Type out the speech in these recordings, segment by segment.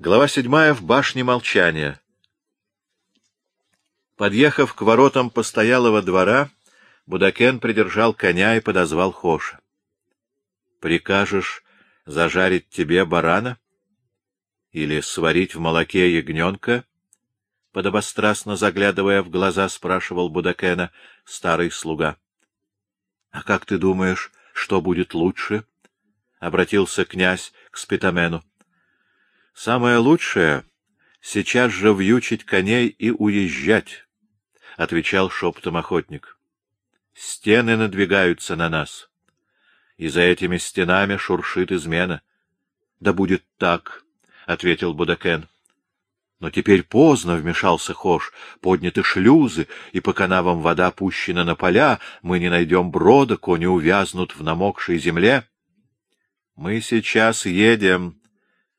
Глава седьмая в башне молчания. Подъехав к воротам постоялого двора, Будакен придержал коня и подозвал Хоша. — Прикажешь зажарить тебе барана? Или сварить в молоке ягненка? — подобострастно заглядывая в глаза, спрашивал Будакена старый слуга. — А как ты думаешь, что будет лучше? — обратился князь к Спитамену. Самое лучшее — сейчас же вьючить коней и уезжать, — отвечал шепотом охотник. Стены надвигаются на нас, и за этими стенами шуршит измена. — Да будет так, — ответил Будакен. — Но теперь поздно, — вмешался Хош, — подняты шлюзы, и по канавам вода пущена на поля, мы не найдем брода, кони увязнут в намокшей земле. — Мы сейчас едем,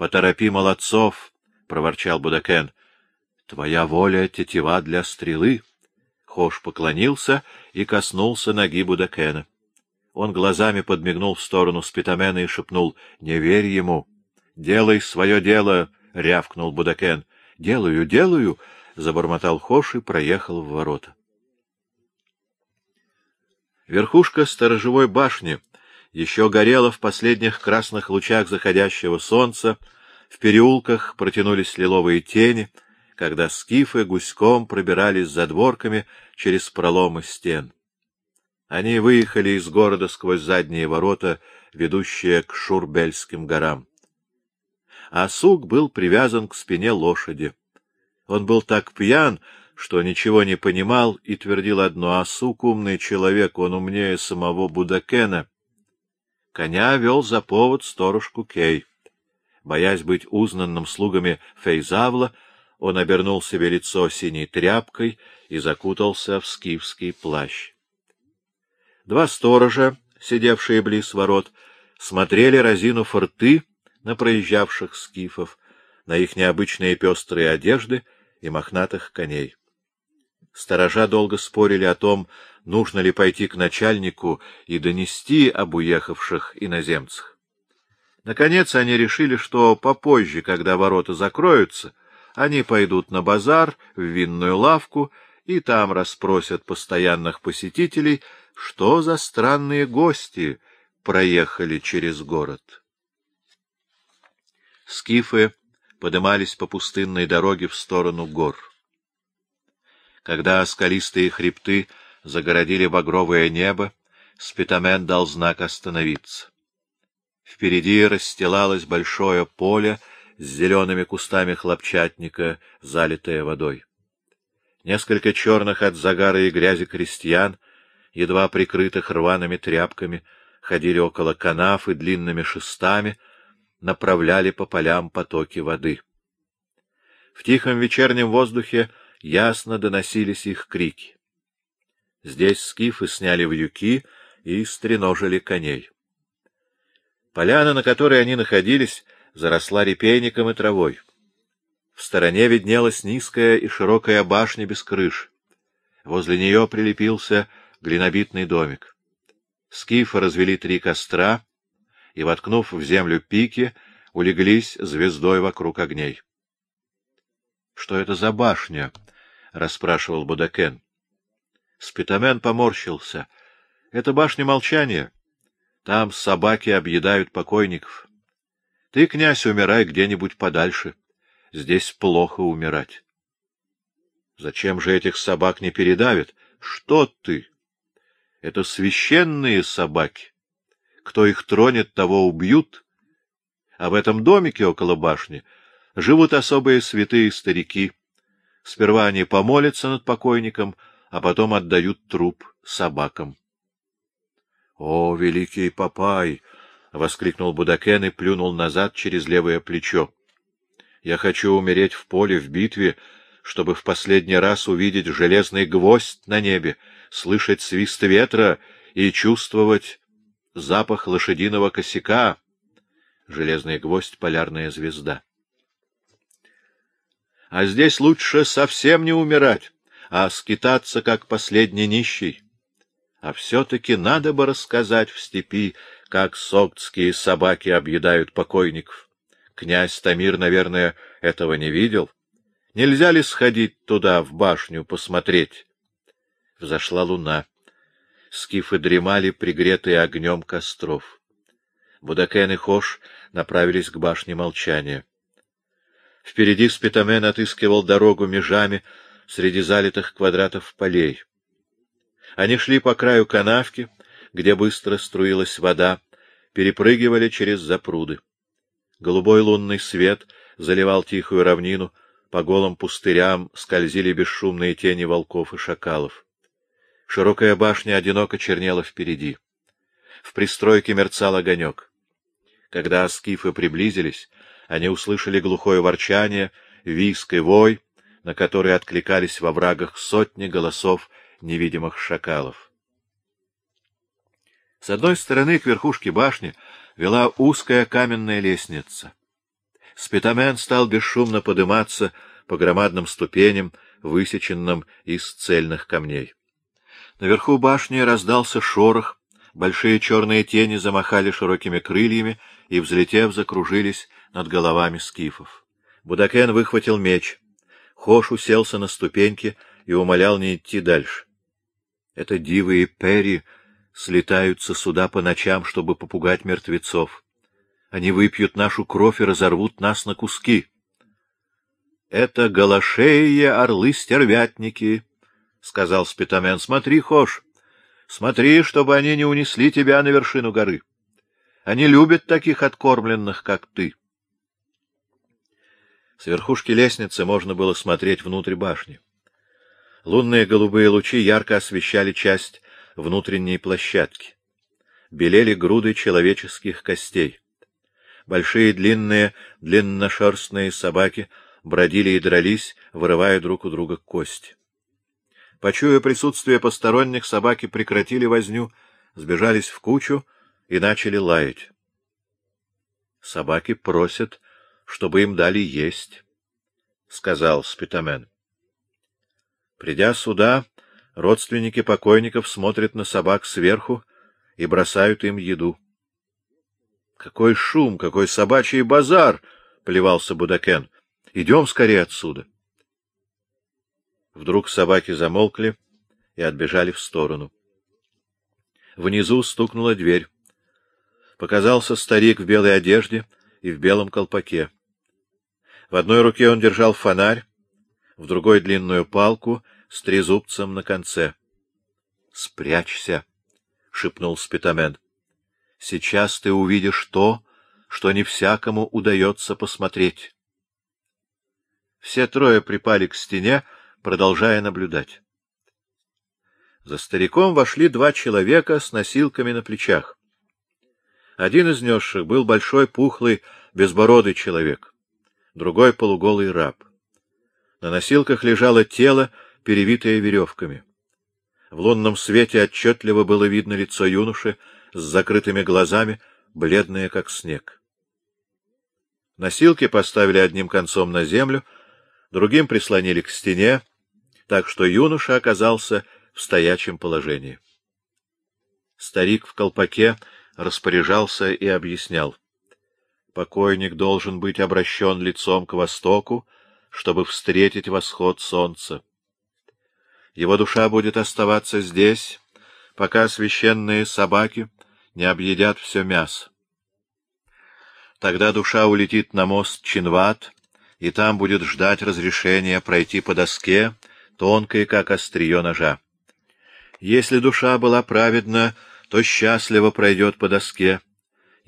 Поторопи молодцов, — проворчал Будакен. — Твоя воля — тетива для стрелы. Хош поклонился и коснулся ноги Будакена. Он глазами подмигнул в сторону Спитамена и шепнул «Не верь ему!» «Делай свое дело!» — рявкнул Будакен. «Делаю, делаю!» — забормотал Хош и проехал в ворота. Верхушка сторожевой башни — еще горело в последних красных лучах заходящего солнца, в переулках протянулись лиловые тени, когда скифы гуськом пробирались за дворками через проломы стен. Они выехали из города сквозь задние ворота, ведущие к Шурбельским горам. А сук был привязан к спине лошади. Он был так пьян, что ничего не понимал и твердил одно, а сук умный человек, он умнее самого Будакена — Коня вел за повод сторожку Кей. Боясь быть узнанным слугами Фейзавла, он обернул себе лицо синей тряпкой и закутался в скифский плащ. Два сторожа, сидевшие близ ворот, смотрели разину форты на проезжавших скифов, на их необычные пестрые одежды и мохнатых коней. Сторожа долго спорили о том, нужно ли пойти к начальнику и донести об уехавших иноземцах. Наконец они решили, что попозже, когда ворота закроются, они пойдут на базар, в винную лавку, и там расспросят постоянных посетителей, что за странные гости проехали через город. Скифы подымались по пустынной дороге в сторону гор. Когда скалистые хребты загородили багровое небо, Спитамен дал знак остановиться. Впереди расстилалось большое поле с зелеными кустами хлопчатника, залитое водой. Несколько черных от загара и грязи крестьян, едва прикрытых рваными тряпками, ходили около канав и длинными шестами направляли по полям потоки воды. В тихом вечернем воздухе ясно доносились их крики. Здесь скифы сняли вьюки и стреножили коней. Поляна, на которой они находились, заросла репейником и травой. В стороне виднелась низкая и широкая башня без крыш. Возле нее прилепился глинобитный домик. Скифы развели три костра и, воткнув в землю пики, улеглись звездой вокруг огней. — Что это за башня? — расспрашивал Будакен. Спитамен поморщился. — Это башня молчания. Там собаки объедают покойников. Ты, князь, умирай где-нибудь подальше. Здесь плохо умирать. Зачем же этих собак не передавят? Что ты? Это священные собаки. Кто их тронет, того убьют. А в этом домике около башни живут особые святые старики. Сперва они помолятся над покойником, а потом отдают труп собакам. — О, великий Папай! — воскликнул Будакен и плюнул назад через левое плечо. — Я хочу умереть в поле, в битве, чтобы в последний раз увидеть железный гвоздь на небе, слышать свист ветра и чувствовать запах лошадиного косяка. Железный гвоздь — полярная звезда. А здесь лучше совсем не умирать а скитаться, как последний нищий. А все-таки надо бы рассказать в степи, как соктские собаки объедают покойников, Князь Тамир, наверное, этого не видел. Нельзя ли сходить туда, в башню, посмотреть? Взошла луна. Скифы дремали, пригретые огнем костров. Будакен и Хош направились к башне молчания. Впереди Спитамен отыскивал дорогу межами среди залитых квадратов полей. Они шли по краю канавки, где быстро струилась вода, перепрыгивали через запруды. Голубой лунный свет заливал тихую равнину, по голым пустырям скользили бесшумные тени волков и шакалов. Широкая башня одиноко чернела впереди. В пристройке мерцал огонек. Когда скифы приблизились, они услышали глухое ворчание, виск и вой, на который откликались во врагах сотни голосов невидимых шакалов. С одной стороны к верхушке башни вела узкая каменная лестница. Спитамен стал бесшумно подниматься по громадным ступеням, высеченным из цельных камней. Наверху башни раздался шорох, большие черные тени замахали широкими крыльями и, взлетев, закружились над головами скифов. Будакен выхватил меч. Хош уселся на ступеньки и умолял не идти дальше. Это дивы и перри слетаются сюда по ночам, чтобы попугать мертвецов. Они выпьют нашу кровь и разорвут нас на куски. Это галашеи орлы-стервятники, — сказал Спитамен. — Смотри, Хош, смотри, чтобы они не унесли тебя на вершину горы. Они любят таких откормленных, как ты. С верхушки лестницы можно было смотреть внутрь башни. Лунные голубые лучи ярко освещали часть внутренней площадки. Белели груды человеческих костей. Большие длинные, длинношерстные собаки бродили и дрались, вырывая друг у друга кость. Почуя присутствие посторонних, собаки прекратили возню, сбежались в кучу и начали лаять. Собаки просят, чтобы им дали есть, — сказал Спитамен. Придя сюда, родственники покойников смотрят на собак сверху и бросают им еду. — Какой шум, какой собачий базар! — плевался Будакен. — Идем скорее отсюда. Вдруг собаки замолкли и отбежали в сторону. Внизу стукнула дверь. Показался старик в белой одежде и в белом колпаке. В одной руке он держал фонарь, в другой — длинную палку с трезубцем на конце. — Спрячься, — шепнул Спитамен. — Сейчас ты увидишь то, что не всякому удается посмотреть. Все трое припали к стене, продолжая наблюдать. За стариком вошли два человека с носилками на плечах. Один из несших был большой, пухлый, безбородый человек, другой — полуголый раб. На носилках лежало тело, перевитое веревками. В лунном свете отчетливо было видно лицо юноши с закрытыми глазами, бледное, как снег. Носилки поставили одним концом на землю, другим прислонили к стене, так что юноша оказался в стоячем положении. Старик в колпаке распоряжался и объяснял. Покойник должен быть обращен лицом к востоку, чтобы встретить восход солнца. Его душа будет оставаться здесь, пока священные собаки не объедят все мясо. Тогда душа улетит на мост Чинват, и там будет ждать разрешения пройти по доске, тонкой, как острие ножа. Если душа была праведна, то счастливо пройдет по доске.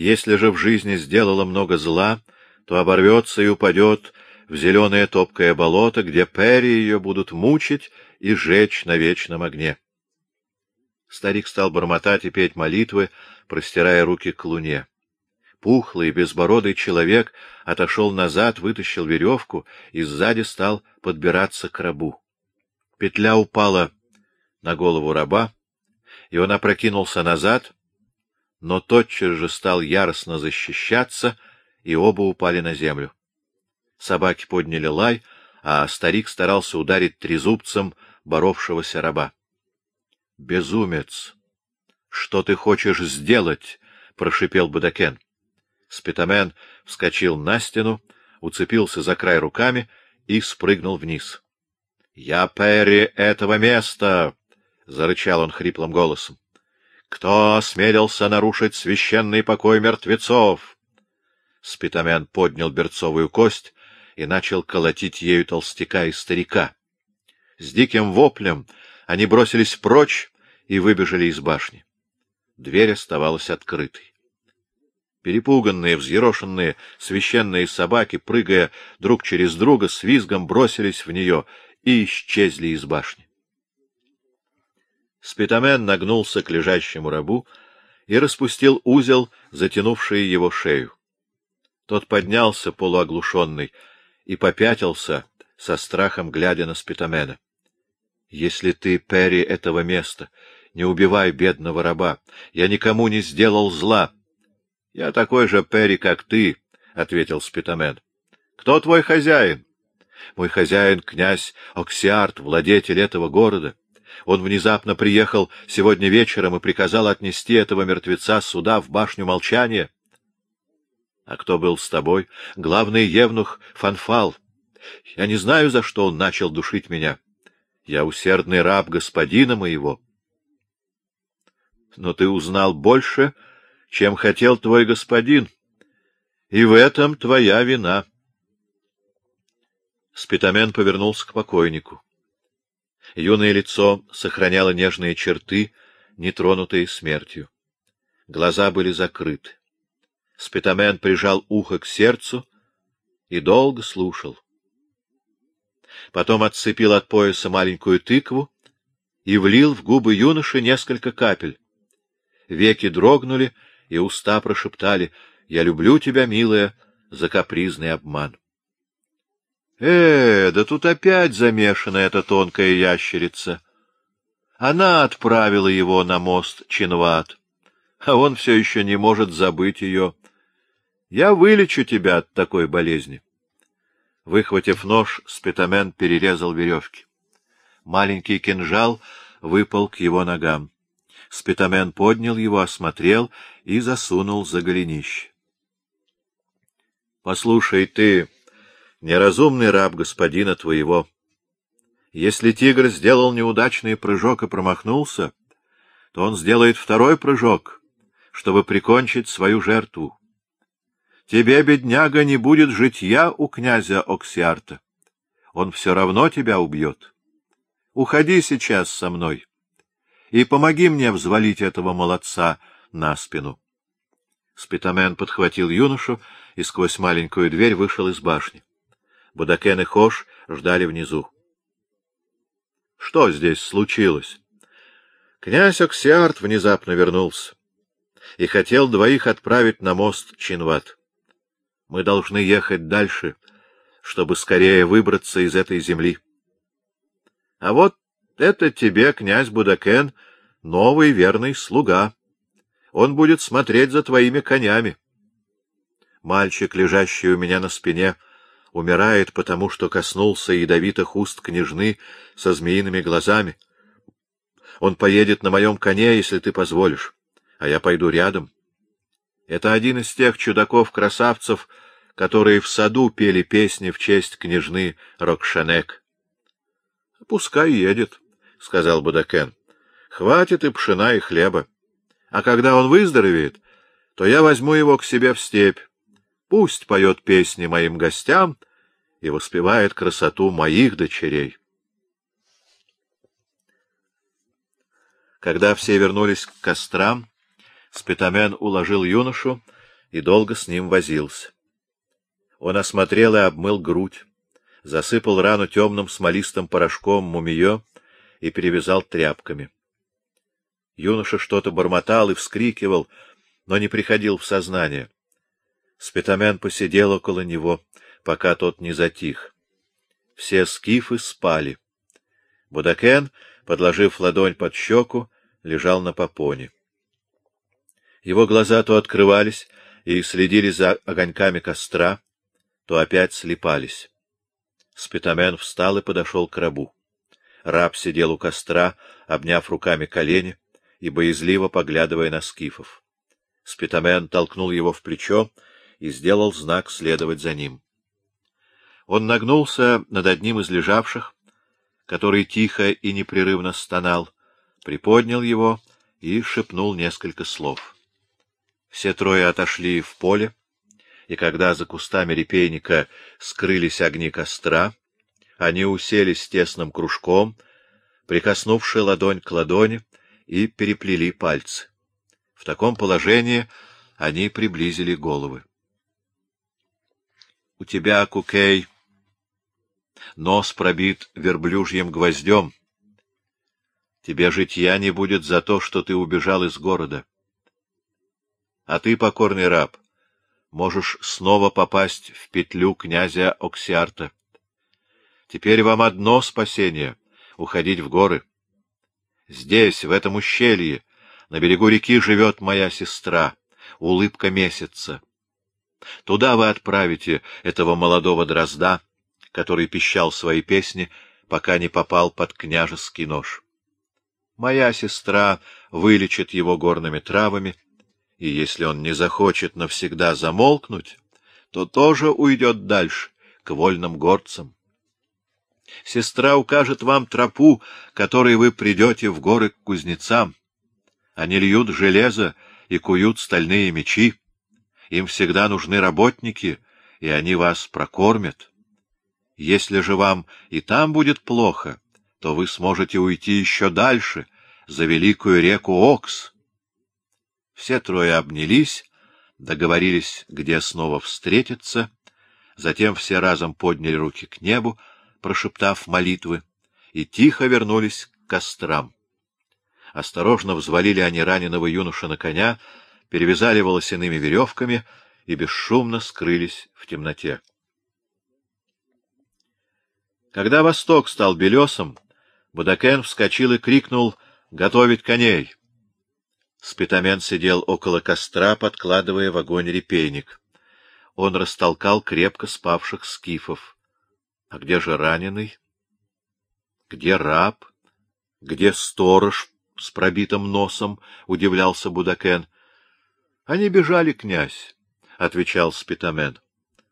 Если же в жизни сделала много зла, то оборвется и упадет в зеленое топкое болото, где Перри ее будут мучить и жечь на вечном огне. Старик стал бормотать и петь молитвы, простирая руки к луне. Пухлый, безбородый человек отошел назад, вытащил веревку и сзади стал подбираться к рабу. Петля упала на голову раба, и он опрокинулся назад, но тотчас же стал яростно защищаться, и оба упали на землю. Собаки подняли лай, а старик старался ударить трезубцем боровшегося раба. — Безумец! Что ты хочешь сделать? — прошипел Будакен. Спитамен вскочил на стену, уцепился за край руками и спрыгнул вниз. — Я Перри этого места! — зарычал он хриплым голосом. — Кто осмелился нарушить священный покой мертвецов? Спитамен поднял берцовую кость и начал колотить ею толстяка и старика. С диким воплем они бросились прочь и выбежали из башни. Дверь оставалась открытой. Перепуганные, взъерошенные священные собаки, прыгая друг через друга, с визгом бросились в нее и исчезли из башни. Спитамен нагнулся к лежащему рабу и распустил узел, затянувший его шею. Тот поднялся, полуоглушенный, и попятился, со страхом глядя на Спитамена. — Если ты, Перри, этого места, не убивай бедного раба. Я никому не сделал зла. — Я такой же Перри, как ты, — ответил Спитамен. — Кто твой хозяин? — Мой хозяин — князь Оксиарт, владетель этого города. Он внезапно приехал сегодня вечером и приказал отнести этого мертвеца сюда, в башню молчания. — А кто был с тобой? — Главный евнух Фанфал. Я не знаю, за что он начал душить меня. Я усердный раб господина моего. — Но ты узнал больше, — чем хотел твой господин, и в этом твоя вина. Спитамен повернулся к покойнику. Юное лицо сохраняло нежные черты, нетронутые смертью. Глаза были закрыты. Спитамен прижал ухо к сердцу и долго слушал. Потом отцепил от пояса маленькую тыкву и влил в губы юноши несколько капель. Веки дрогнули, и уста прошептали «Я люблю тебя, милая, за капризный обман». Э, да тут опять замешана эта тонкая ящерица. Она отправила его на мост Чинват, а он все еще не может забыть ее. Я вылечу тебя от такой болезни. Выхватив нож, Спитамен перерезал веревки. Маленький кинжал выпал к его ногам. Спитамен поднял его, осмотрел и засунул за голенище. — Послушай, ты неразумный раб господина твоего. Если тигр сделал неудачный прыжок и промахнулся, то он сделает второй прыжок, чтобы прикончить свою жертву. Тебе, бедняга, не будет житья у князя Оксиарта. Он все равно тебя убьет. Уходи сейчас со мной и помоги мне взвалить этого молодца на спину. Спитамен подхватил юношу и сквозь маленькую дверь вышел из башни. Будакен и Хош ждали внизу. — Что здесь случилось? Князь Оксиарт внезапно вернулся и хотел двоих отправить на мост Чинват. Мы должны ехать дальше, чтобы скорее выбраться из этой земли. А вот это тебе, князь Будакен, новый верный слуга. Он будет смотреть за твоими конями. Мальчик, лежащий у меня на спине, умирает, потому что коснулся ядовитых уст княжны со змеиными глазами. Он поедет на моем коне, если ты позволишь, а я пойду рядом. Это один из тех чудаков-красавцев, которые в саду пели песни в честь княжны Рокшанек. Пускай едет. — сказал Будакен. — Хватит и пшена, и хлеба. А когда он выздоровеет, то я возьму его к себе в степь. Пусть поет песни моим гостям и воспевает красоту моих дочерей. Когда все вернулись к кострам, Спитамен уложил юношу и долго с ним возился. Он осмотрел и обмыл грудь, засыпал рану темным смолистым порошком мумиё и перевязал тряпками. Юноша что-то бормотал и вскрикивал, но не приходил в сознание. Спитамен посидел около него, пока тот не затих. Все скифы спали. Будакен, подложив ладонь под щеку, лежал на попоне. Его глаза то открывались и следили за огоньками костра, то опять слепались. Спитамен встал и подошел к рабу. Раб сидел у костра, обняв руками колени и боязливо поглядывая на скифов. Спитамен толкнул его в плечо и сделал знак следовать за ним. Он нагнулся над одним из лежавших, который тихо и непрерывно стонал, приподнял его и шепнул несколько слов. Все трое отошли в поле, и когда за кустами репейника скрылись огни костра, они уселись тесным кружком, прикоснувши ладонь к ладони, и переплели пальцы. В таком положении они приблизили головы. — У тебя, Кукей, нос пробит верблюжьим гвоздем. Тебе житья не будет за то, что ты убежал из города. А ты, покорный раб, можешь снова попасть в петлю князя Оксиарта. Теперь вам одно спасение — уходить в горы. Здесь, в этом ущелье, на берегу реки живет моя сестра, улыбка месяца. Туда вы отправите этого молодого дрозда, который пищал свои песни, пока не попал под княжеский нож. Моя сестра вылечит его горными травами, и если он не захочет навсегда замолкнуть, то тоже уйдет дальше, к вольным горцам. Сестра укажет вам тропу, которой вы придете в горы к кузнецам. Они льют железо и куют стальные мечи. Им всегда нужны работники, и они вас прокормят. Если же вам и там будет плохо, то вы сможете уйти еще дальше, за великую реку Окс. Все трое обнялись, договорились, где снова встретиться, затем все разом подняли руки к небу, прошептав молитвы, и тихо вернулись к кострам. Осторожно взвалили они раненого юноша на коня, перевязали волосяными веревками и бесшумно скрылись в темноте. Когда восток стал белесом, Будакен вскочил и крикнул «Готовить коней!». Спитамен сидел около костра, подкладывая в огонь репейник. Он растолкал крепко спавших скифов. А где же раненый? Где раб? Где сторож с пробитым носом? — удивлялся Будакен. — Они бежали, князь, — отвечал Спитамен.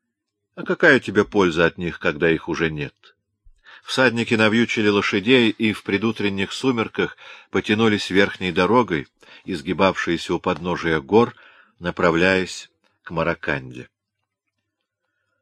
— А какая тебе польза от них, когда их уже нет? Всадники навьючили лошадей и в предутренних сумерках потянулись верхней дорогой, изгибавшейся у подножия гор, направляясь к Мараканде.